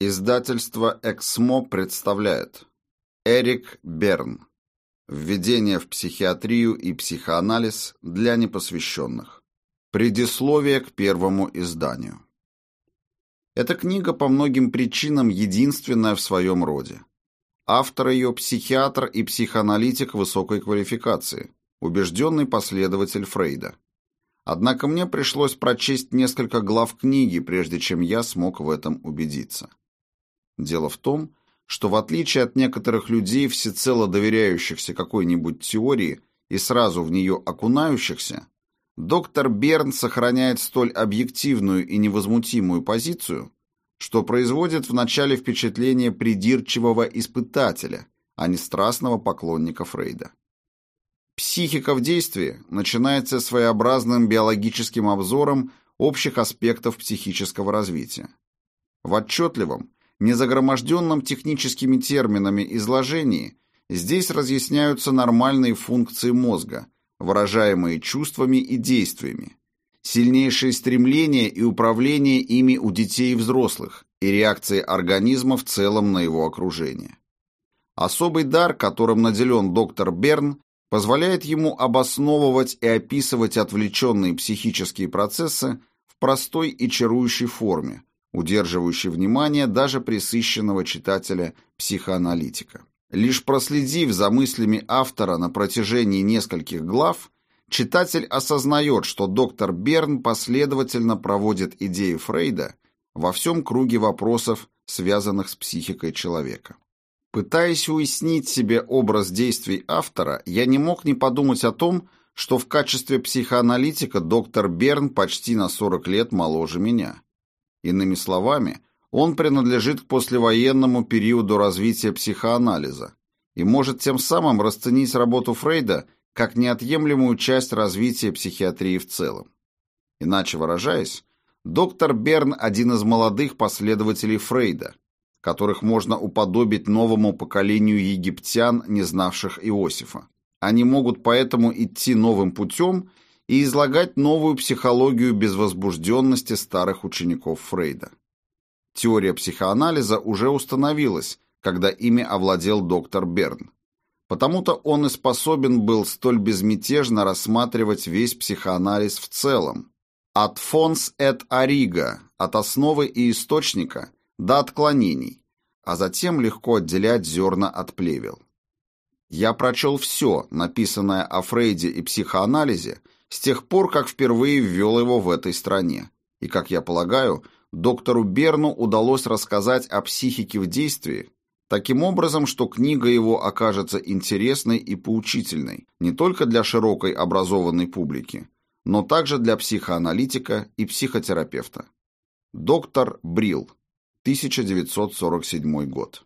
Издательство «Эксмо» представляет Эрик Берн Введение в психиатрию и психоанализ для непосвященных Предисловие к первому изданию Эта книга по многим причинам единственная в своем роде. Автор ее – психиатр и психоаналитик высокой квалификации, убежденный последователь Фрейда. Однако мне пришлось прочесть несколько глав книги, прежде чем я смог в этом убедиться. Дело в том, что в отличие от некоторых людей, всецело доверяющихся какой-нибудь теории и сразу в нее окунающихся, доктор Берн сохраняет столь объективную и невозмутимую позицию, что производит вначале впечатление придирчивого испытателя, а не страстного поклонника Фрейда. Психика в действии начинается своеобразным биологическим обзором общих аспектов психического развития. В отчетливом, незагроможденном техническими терминами изложении здесь разъясняются нормальные функции мозга, выражаемые чувствами и действиями, сильнейшие стремления и управление ими у детей и взрослых, и реакции организма в целом на его окружение. Особый дар, которым наделен доктор Берн, позволяет ему обосновывать и описывать отвлеченные психические процессы в простой и чарующей форме, удерживающий внимание даже присыщенного читателя-психоаналитика. Лишь проследив за мыслями автора на протяжении нескольких глав, читатель осознает, что доктор Берн последовательно проводит идеи Фрейда во всем круге вопросов, связанных с психикой человека. Пытаясь уяснить себе образ действий автора, я не мог не подумать о том, что в качестве психоаналитика доктор Берн почти на 40 лет моложе меня. Иными словами, он принадлежит к послевоенному периоду развития психоанализа и может тем самым расценить работу Фрейда как неотъемлемую часть развития психиатрии в целом. Иначе выражаясь, доктор Берн – один из молодых последователей Фрейда, которых можно уподобить новому поколению египтян, не знавших Иосифа. Они могут поэтому идти новым путем – и излагать новую психологию безвозбужденности старых учеников Фрейда. Теория психоанализа уже установилась, когда ими овладел доктор Берн. Потому-то он и способен был столь безмятежно рассматривать весь психоанализ в целом. От фонс эт ориго, от основы и источника, до отклонений, а затем легко отделять зерна от плевел. Я прочел все, написанное о Фрейде и психоанализе, с тех пор, как впервые ввел его в этой стране. И, как я полагаю, доктору Берну удалось рассказать о психике в действии, таким образом, что книга его окажется интересной и поучительной не только для широкой образованной публики, но также для психоаналитика и психотерапевта. Доктор Брил, 1947 год.